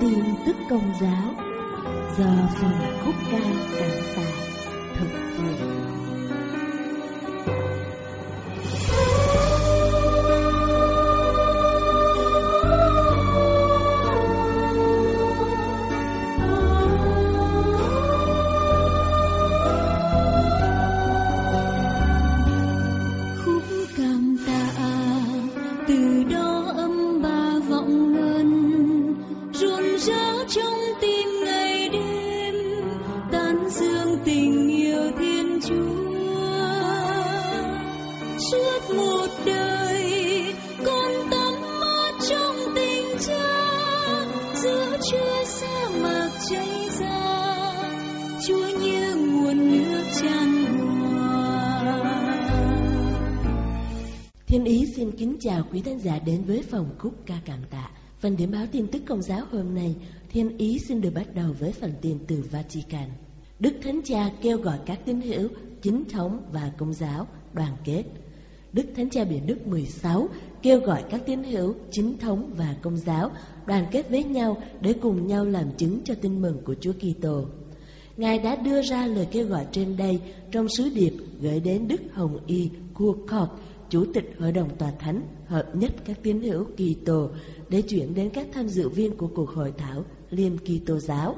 tin tức công giáo do phần khúc ca cảm tạ thực hiện. cảm từ đó trong tim ngày đêm, tán dương tình yêu thiên chúa. Suốt một đời, con tắm mát trong tình cha, giữa chưa sa mạc cháy ra. Chúa như nguồn nước tràn hòa Thiên Ý xin kính chào quý khán giả đến với phòng khúc ca cảm tạ. Phần điểm báo tin tức công giáo hôm nay, Thiên Ý xin được bắt đầu với phần tin từ Vatican. Đức Thánh Cha kêu gọi các tín hữu, chính thống và công giáo đoàn kết. Đức Thánh Cha Biển Đức 16 kêu gọi các tín hữu, chính thống và công giáo đoàn kết với nhau để cùng nhau làm chứng cho tin mừng của Chúa Kitô. Ngài đã đưa ra lời kêu gọi trên đây trong sứ điệp gửi đến Đức Hồng Y Kuokok, Chủ tịch Hội đồng Tòa Thánh hợp nhất các tín hữu Kitô để chuyển đến các tham dự viên của cuộc hội thảo Liên Kitô giáo.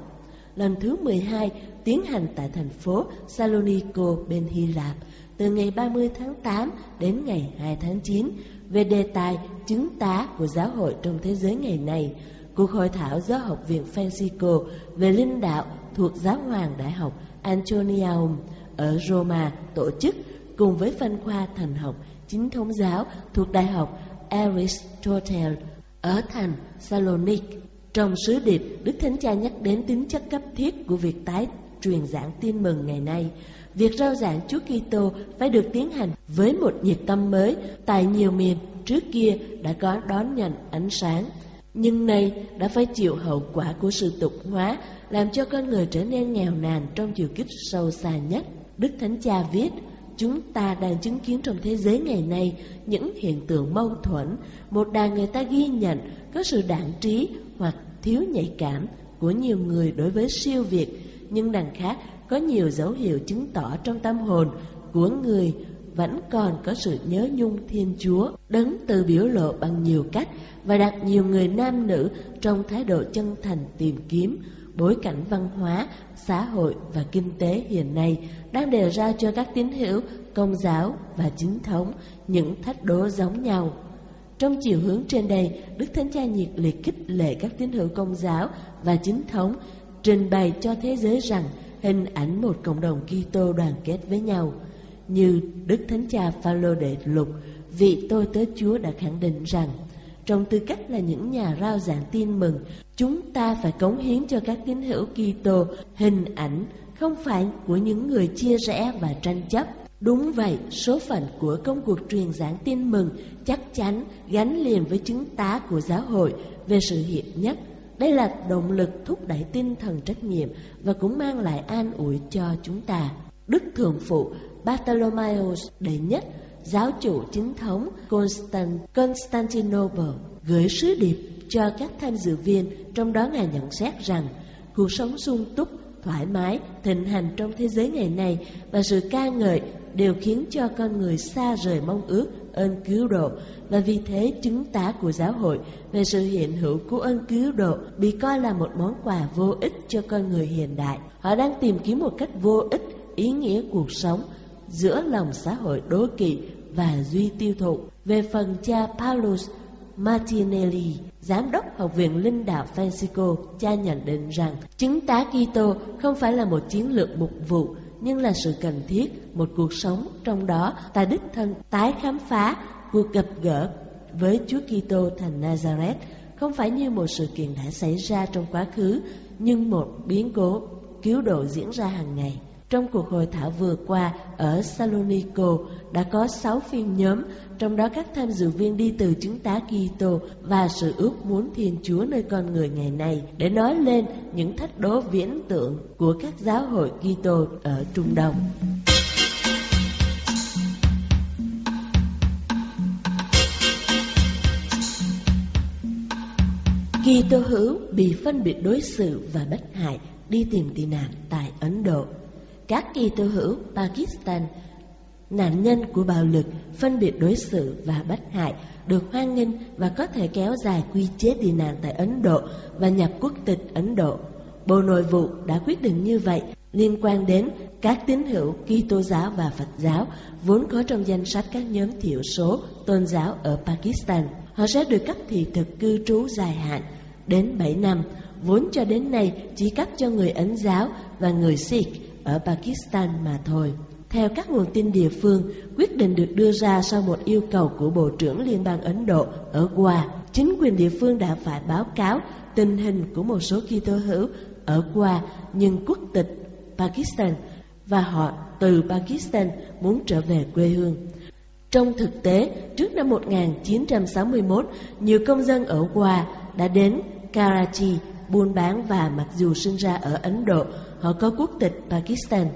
Lần thứ 12 tiến hành tại thành phố Salonico, bên Hy Lạp, từ ngày 30 tháng 8 đến ngày 2 tháng 9 về đề tài chứng tá của giáo hội trong thế giới ngày nay, Cuộc hội thảo do Học viện Francisco về linh đạo thuộc Giáo hoàng Đại học Antoniaum ở Roma tổ chức cùng với phân khoa thần học, chính thống giáo thuộc Đại học Aristotle ở thành Salonik Trong sứ điệp, Đức Thánh Cha nhắc đến tính chất cấp thiết của việc tái truyền giảng tin mừng ngày nay. Việc rao giảng Chúa Kitô phải được tiến hành với một nhiệt tâm mới tại nhiều miền trước kia đã có đón nhận ánh sáng. Nhưng nay đã phải chịu hậu quả của sự tục hóa làm cho con người trở nên nghèo nàn trong chiều kích sâu xa nhất. Đức Thánh Cha viết, chúng ta đang chứng kiến trong thế giới ngày nay những hiện tượng mâu thuẫn. Một đàn người ta ghi nhận có sự đảng trí hoặc thiếu nhạy cảm của nhiều người đối với siêu việt, nhưng đằng khác có nhiều dấu hiệu chứng tỏ trong tâm hồn của người vẫn còn có sự nhớ nhung Thiên Chúa, đấng từ biểu lộ bằng nhiều cách và đặt nhiều người nam nữ trong thái độ chân thành tìm kiếm bối cảnh văn hóa, xã hội và kinh tế hiện nay đang đề ra cho các tín hữu, công giáo và chính thống những thách đố giống nhau. Trong chiều hướng trên đây, Đức Thánh Cha nhiệt liệt khích lệ các tín hữu công giáo và chính thống trình bày cho thế giới rằng hình ảnh một cộng đồng Kitô đoàn kết với nhau. Như Đức Thánh Cha Phaolô đệ lục, vị tôi tớ Chúa đã khẳng định rằng trong tư cách là những nhà rao giảng tin mừng, chúng ta phải cống hiến cho các tín hữu Kitô hình ảnh không phải của những người chia rẽ và tranh chấp. Đúng vậy, số phận của công cuộc truyền giảng tin mừng chắc chắn gắn liền với chứng tá của giáo hội về sự hiệp nhất. Đây là động lực thúc đẩy tinh thần trách nhiệm và cũng mang lại an ủi cho chúng ta. Đức Thượng Phụ Bartholomeus đệ nhất giáo chủ chính thống Constant, Constantinople gửi sứ điệp cho các tham dự viên, trong đó Ngài nhận xét rằng cuộc sống sung túc, thoải mái, thịnh hành trong thế giới ngày nay và sự ca ngợi đều khiến cho con người xa rời mong ước ơn cứu độ và vì thế chứng tá của giáo hội về sự hiện hữu của ơn cứu độ bị coi là một món quà vô ích cho con người hiện đại. Họ đang tìm kiếm một cách vô ích ý nghĩa cuộc sống giữa lòng xã hội đố kỵ và duy tiêu thụ. Về phần cha Paulus Martinelli, giám đốc Học viện Linh đạo Francisco, cha nhận định rằng chứng tá Kitô không phải là một chiến lược mục vụ, nhưng là sự cần thiết, một cuộc sống trong đó ta đích thân tái khám phá cuộc gặp gỡ với Chúa Kitô thành Nazareth không phải như một sự kiện đã xảy ra trong quá khứ, nhưng một biến cố cứu độ diễn ra hàng ngày. Trong cuộc hội thảo vừa qua ở Salonico đã có 6 phiên nhóm, trong đó các tham dự viên đi từ chứng tá Kitô và sự ước muốn Thiên Chúa nơi con người ngày nay để nói lên những thách đố viễn tượng của các giáo hội Kitô ở Trung Đông. Kitô hữu bị phân biệt đối xử và bất hại đi tìm tị nạn tại Ấn Độ. Các kỳ tư hữu Pakistan nạn nhân của bạo lực, phân biệt đối xử và bất hại được hoan nghênh và có thể kéo dài quy chế tị nạn tại Ấn Độ và nhập quốc tịch Ấn Độ. Bộ Nội vụ đã quyết định như vậy liên quan đến các tín hữu Kitô giáo và Phật giáo vốn có trong danh sách các nhóm thiểu số tôn giáo ở Pakistan. Họ sẽ được cấp thị thực cư trú dài hạn đến 7 năm, vốn cho đến nay chỉ cấp cho người Ấn giáo và người Sikh ở Pakistan mà thôi. Theo các nguồn tin địa phương, quyết định được đưa ra sau một yêu cầu của Bộ trưởng Liên bang Ấn Độ ở Goa. Chính quyền địa phương đã phải báo cáo tình hình của một số Kitô hữu ở Goa nhưng quốc tịch Pakistan và họ từ Pakistan muốn trở về quê hương. Trong thực tế, trước năm 1961, nhiều công dân ở Goa đã đến Karachi buôn bán và mặc dù sinh ra ở Ấn Độ, họ có quốc tịch Pakistan.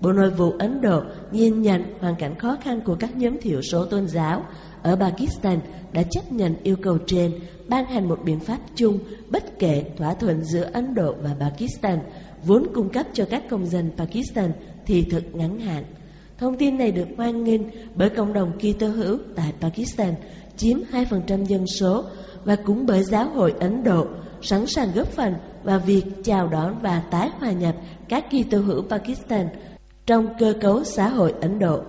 Bộ Nội vụ Ấn Độ nhìn nhận hoàn cảnh khó khăn của các nhóm thiểu số tôn giáo ở Pakistan đã chấp nhận yêu cầu trên, ban hành một biện pháp chung bất kể thỏa thuận giữa Ấn Độ và Pakistan, vốn cung cấp cho các công dân Pakistan thì thực ngắn hạn. Thông tin này được hoan nghênh bởi cộng đồng Kitô hữu tại Pakistan, chiếm 2% dân số, và cũng bởi giáo hội Ấn Độ, sẵn sàng góp phần vào việc chào đón và tái hòa nhập các Kitô hữu Pakistan trong cơ cấu xã hội Ấn Độ.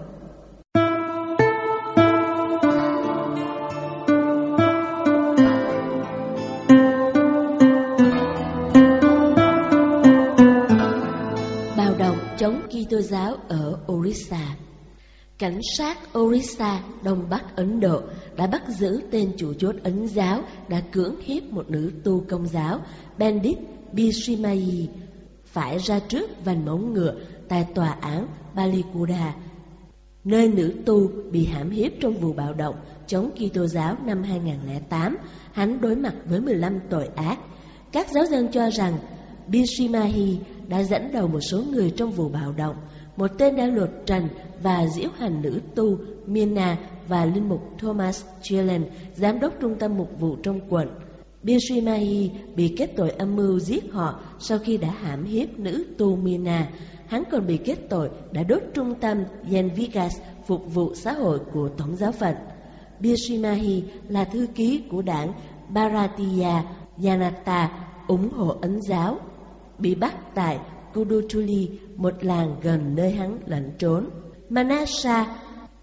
Bạo động chống Kitô giáo ở Orissa Cảnh sát Orissa, Đông Bắc Ấn Độ đã bắt giữ tên chủ chốt Ấn giáo đã cưỡng hiếp một nữ tu công giáo, Bandit Bishimayi, phải ra trước vành móng ngựa tại tòa án Balikuda, nơi nữ tu bị hãm hiếp trong vụ bạo động chống Kitô giáo năm 2008, hắn đối mặt với 15 tội ác. Các giáo dân cho rằng Bishimahi đã dẫn đầu một số người trong vụ bạo động. Một tên đã lột trần và diễu hành nữ tu Mina và linh mục Thomas Gillen, giám đốc trung tâm mục vụ trong quận. Bishimahi bị kết tội âm mưu giết họ sau khi đã hãm hiếp nữ tu Mina hắn còn bị kết tội đã đốt trung tâm Yenvigas phục vụ xã hội của Tổng giáo phận. Bishimahi là thư ký của đảng Bharatiya Janata ủng hộ Ấn giáo, bị bắt tại Kuduchuli, một làng gần nơi hắn lẩn trốn. Manasa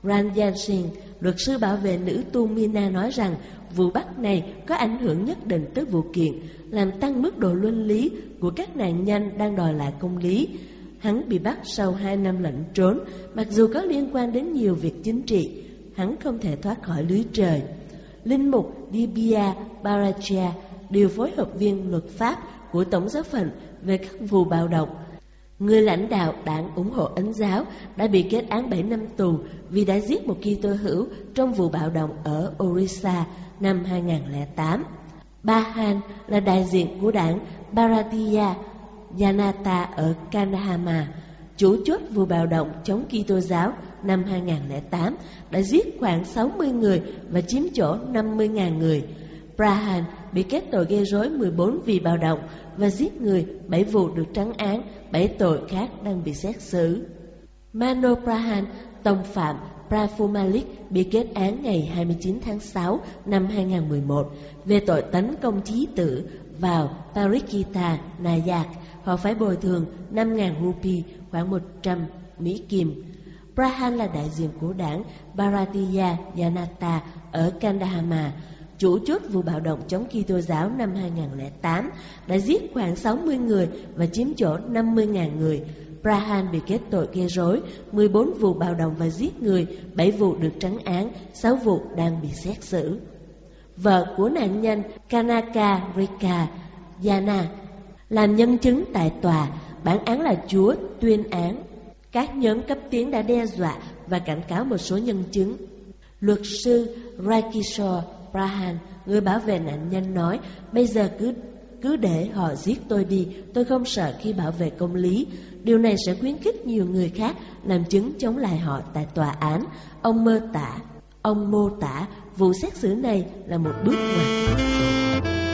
Ranjan Singh, luật sư bảo vệ nữ tu Mina nói rằng vụ bắt này có ảnh hưởng nhất định tới vụ kiện, làm tăng mức độ luân lý của các nạn nhân đang đòi lại công lý Hắn bị bắt sau hai năm lẩn trốn, mặc dù có liên quan đến nhiều việc chính trị, hắn không thể thoát khỏi lưới trời. Linh mục Dibia Baraja, điều phối hợp viên luật pháp của Tổng giáo phận về các vụ bạo động. Người lãnh đạo đảng ủng hộ Ấn giáo đã bị kết án 7 năm tù vì đã giết một Kitô hữu trong vụ bạo động ở Orissa năm 2008. Bahan là đại diện của đảng Bharatiya Janata ở Kanahama, chủ chốt vụ bạo động chống Kitô giáo năm 2008 đã giết khoảng 60 người và chiếm chỗ 50.000 người. Prahan bị kết tội gây rối 14 vì bạo động và giết người, 7 vụ được trắng án, bảy tội khác đang bị xét xử. Mano Prahan, tông phạm Prafumalik bị kết án ngày 29 tháng 6 năm 2011 về tội tấn công trí tử vào Parikita Nayak họ phải bồi thường 5.000 rupee, khoảng 100 Mỹ Kim. Prahan là đại diện của đảng Bharatiya Janata ở Kandahama, chủ chốt vụ bạo động chống Kitô giáo năm 2008, đã giết khoảng 60 người và chiếm chỗ 50.000 người. Prahan bị kết tội gây rối, 14 vụ bạo động và giết người, 7 vụ được trắng án, 6 vụ đang bị xét xử. Vợ của nạn nhân Kanaka Rika Yana làm nhân chứng tại tòa, bản án là Chúa tuyên án. Các nhóm cấp tiến đã đe dọa và cảnh cáo một số nhân chứng. Luật sư Rakishore Prahan, người bảo vệ nạn nhân nói, bây giờ cứ cứ để họ giết tôi đi, tôi không sợ khi bảo vệ công lý. Điều này sẽ khuyến khích nhiều người khác làm chứng chống lại họ tại tòa án. Ông mơ tả, ông mô tả vụ xét xử này là một bước ngoặt.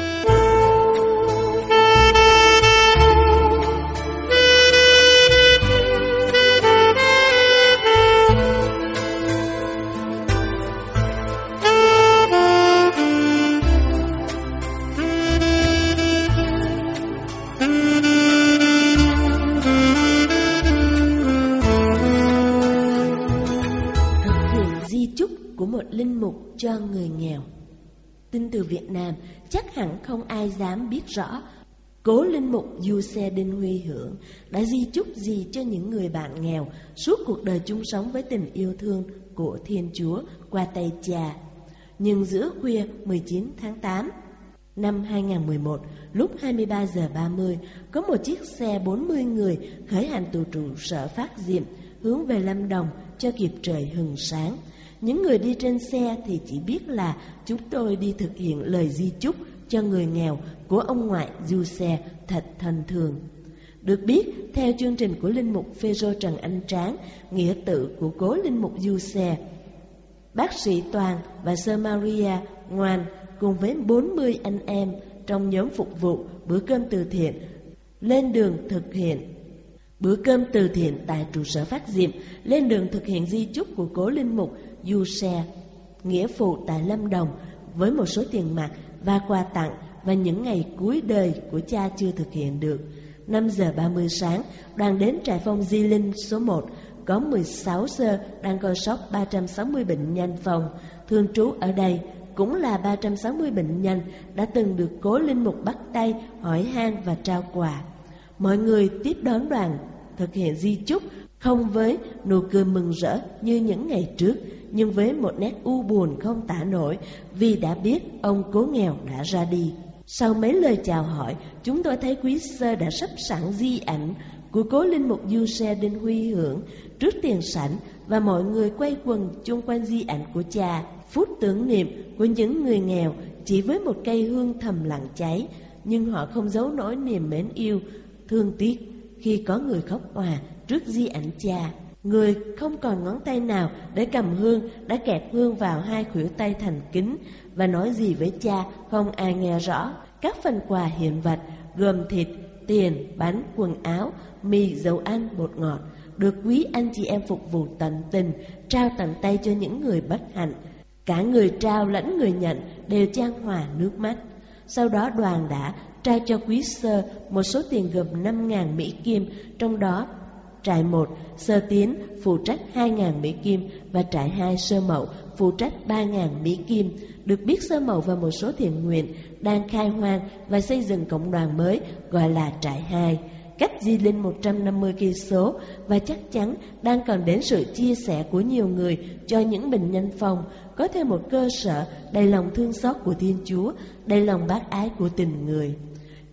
Việt Nam, chắc hẳn không ai dám biết rõ Cố linh mục Du Xe Đinh Huy Hưởng đã di chúc gì cho những người bạn nghèo suốt cuộc đời chung sống với tình yêu thương của Thiên Chúa qua tay cha. Nhưng giữa khuya 19 tháng 8 năm 2011, lúc 23 giờ 30, có một chiếc xe 40 người khởi hành từ trụ sở phát diệm hướng về Lâm Đồng cho kịp trời hừng sáng. Những người đi trên xe thì chỉ biết là chúng tôi đi thực hiện lời di chúc cho người nghèo của ông ngoại Du Xe thật thần thường. Được biết, theo chương trình của Linh Mục Phêrô Trần Anh Tráng, nghĩa tự của cố Linh Mục Du Xe, bác sĩ Toàn và Sơ Maria Ngoan cùng với 40 anh em trong nhóm phục vụ bữa cơm từ thiện lên đường thực hiện bữa cơm từ thiện tại trụ sở phát diệm lên đường thực hiện di chúc của cố linh mục du xe nghĩa phụ tại lâm đồng với một số tiền mặt và quà tặng và những ngày cuối đời của cha chưa thực hiện được. 5 giờ 30 sáng, đoàn đến trại phong Di Linh số 1, có 16 sơ đang coi sóc 360 bệnh nhân phòng, thường trú ở đây cũng là 360 bệnh nhân đã từng được cố linh mục bắt tay hỏi han và trao quà. Mọi người tiếp đón đoàn thực hiện di chúc không với nụ cười mừng rỡ như những ngày trước, nhưng với một nét u buồn không tả nổi vì đã biết ông cố nghèo đã ra đi. Sau mấy lời chào hỏi, chúng tôi thấy quý sơ đã sắp sẵn di ảnh của cố linh mục du xe Đinh Huy Hưởng trước tiền sảnh và mọi người quay quần chung quanh di ảnh của cha. Phút tưởng niệm của những người nghèo chỉ với một cây hương thầm lặng cháy, nhưng họ không giấu nỗi niềm mến yêu, thương tiếc khi có người khóc òa trước di ảnh cha. Người không còn ngón tay nào để cầm hương đã kẹp hương vào hai khuỷu tay thành kính và nói gì với cha không ai nghe rõ. Các phần quà hiện vật gồm thịt, tiền, bánh, quần áo, mì, dầu ăn, bột ngọt được quý anh chị em phục vụ tận tình trao tận tay cho những người bất hạnh. Cả người trao lẫn người nhận đều trang hòa nước mắt. Sau đó đoàn đã trao cho quý sơ một số tiền gồm 5.000 Mỹ Kim, trong đó trại 1 sơ tiến phụ trách 2.000 Mỹ Kim và trại 2 sơ mậu phụ trách 3.000 Mỹ Kim. Được biết sơ mậu và một số thiện nguyện đang khai hoang và xây dựng cộng đoàn mới gọi là trại 2 cách Di Linh 150 cây số và chắc chắn đang cần đến sự chia sẻ của nhiều người cho những bệnh nhân phòng có thêm một cơ sở đầy lòng thương xót của Thiên Chúa, đầy lòng bác ái của tình người.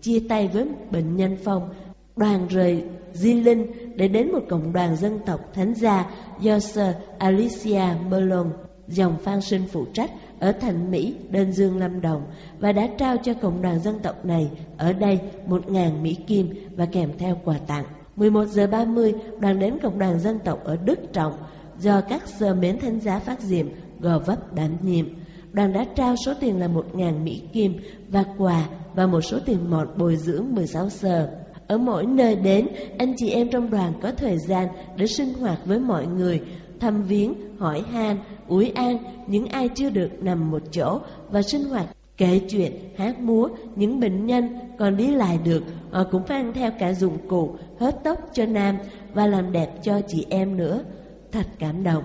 Chia tay với bệnh nhân phòng, đoàn rời Di Linh để đến một cộng đoàn dân tộc thánh gia do Sir Alicia Merlon, dòng Phan Sinh phụ trách ở Thành Mỹ, Đơn Dương, Lâm Đồng và đã trao cho cộng đoàn dân tộc này ở đây 1.000 Mỹ Kim và kèm theo quà tặng. 11 giờ 30, đoàn đến cộng đoàn dân tộc ở Đức Trọng do các sơ mến thánh giá phát diệm gò vấp đảm nhiệm. Đoàn đã trao số tiền là 1.000 Mỹ Kim và quà và một số tiền mọt bồi dưỡng 16 sơ. Ở mỗi nơi đến, anh chị em trong đoàn có thời gian để sinh hoạt với mọi người, thăm viếng, hỏi han, ủi an những ai chưa được nằm một chỗ và sinh hoạt kể chuyện, hát múa, những bệnh nhân còn đi lại được, họ cũng mang theo cả dụng cụ hớt tóc cho nam và làm đẹp cho chị em nữa. Thật cảm động.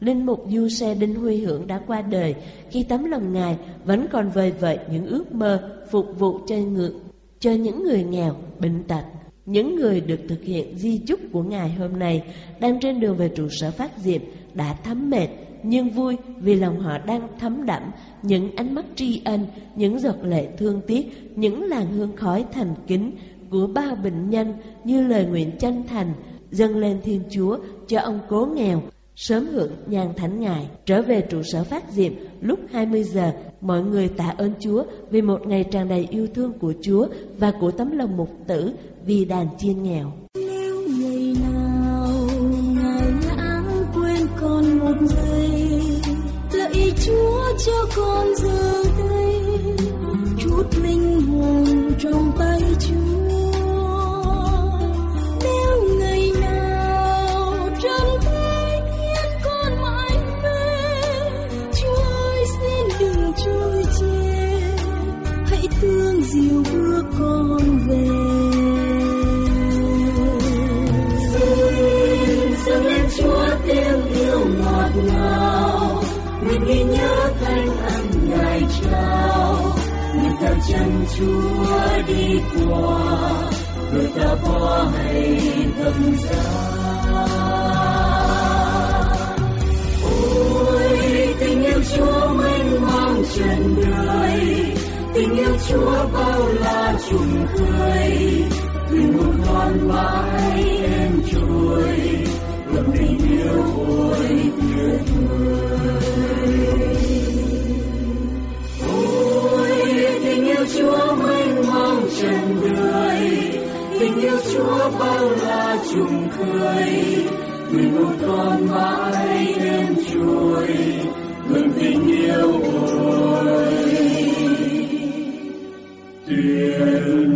Linh mục Du Xe Đinh Huy Hưởng đã qua đời khi tấm lòng Ngài vẫn còn vời vợi những ước mơ phục vụ cho ngự cho những người nghèo, bệnh tật. Những người được thực hiện di chúc của Ngài hôm nay đang trên đường về trụ sở phát diệm đã thấm mệt nhưng vui vì lòng họ đang thấm đẫm những ánh mắt tri ân, những giọt lệ thương tiếc, những làn hương khói thành kính của bao bệnh nhân như lời nguyện chân thành dâng lên Thiên Chúa cho ông cố nghèo sớm hưởng nhàn thánh ngài, trở về trụ sở phát diệm, lúc 20 giờ, mọi người tạ ơn Chúa vì một ngày tràn đầy yêu thương của Chúa và của tấm lòng mục tử vì đàn chiên nghèo. Nếu nhau nguyện yêu nhớ thanh âm ngài trao nguyện ta chân chúa đi qua người ta qua hay thầm giá ôi tình yêu chúa mênh mang trần đời tình yêu chúa bao la trùng khơi vì một con mãi em trôi tình yêu tình yêu chúa mang tình yêu chúa bao la trùng khơi vì một con mãi đêm trôi ngừng tình yêu ôi tuyệt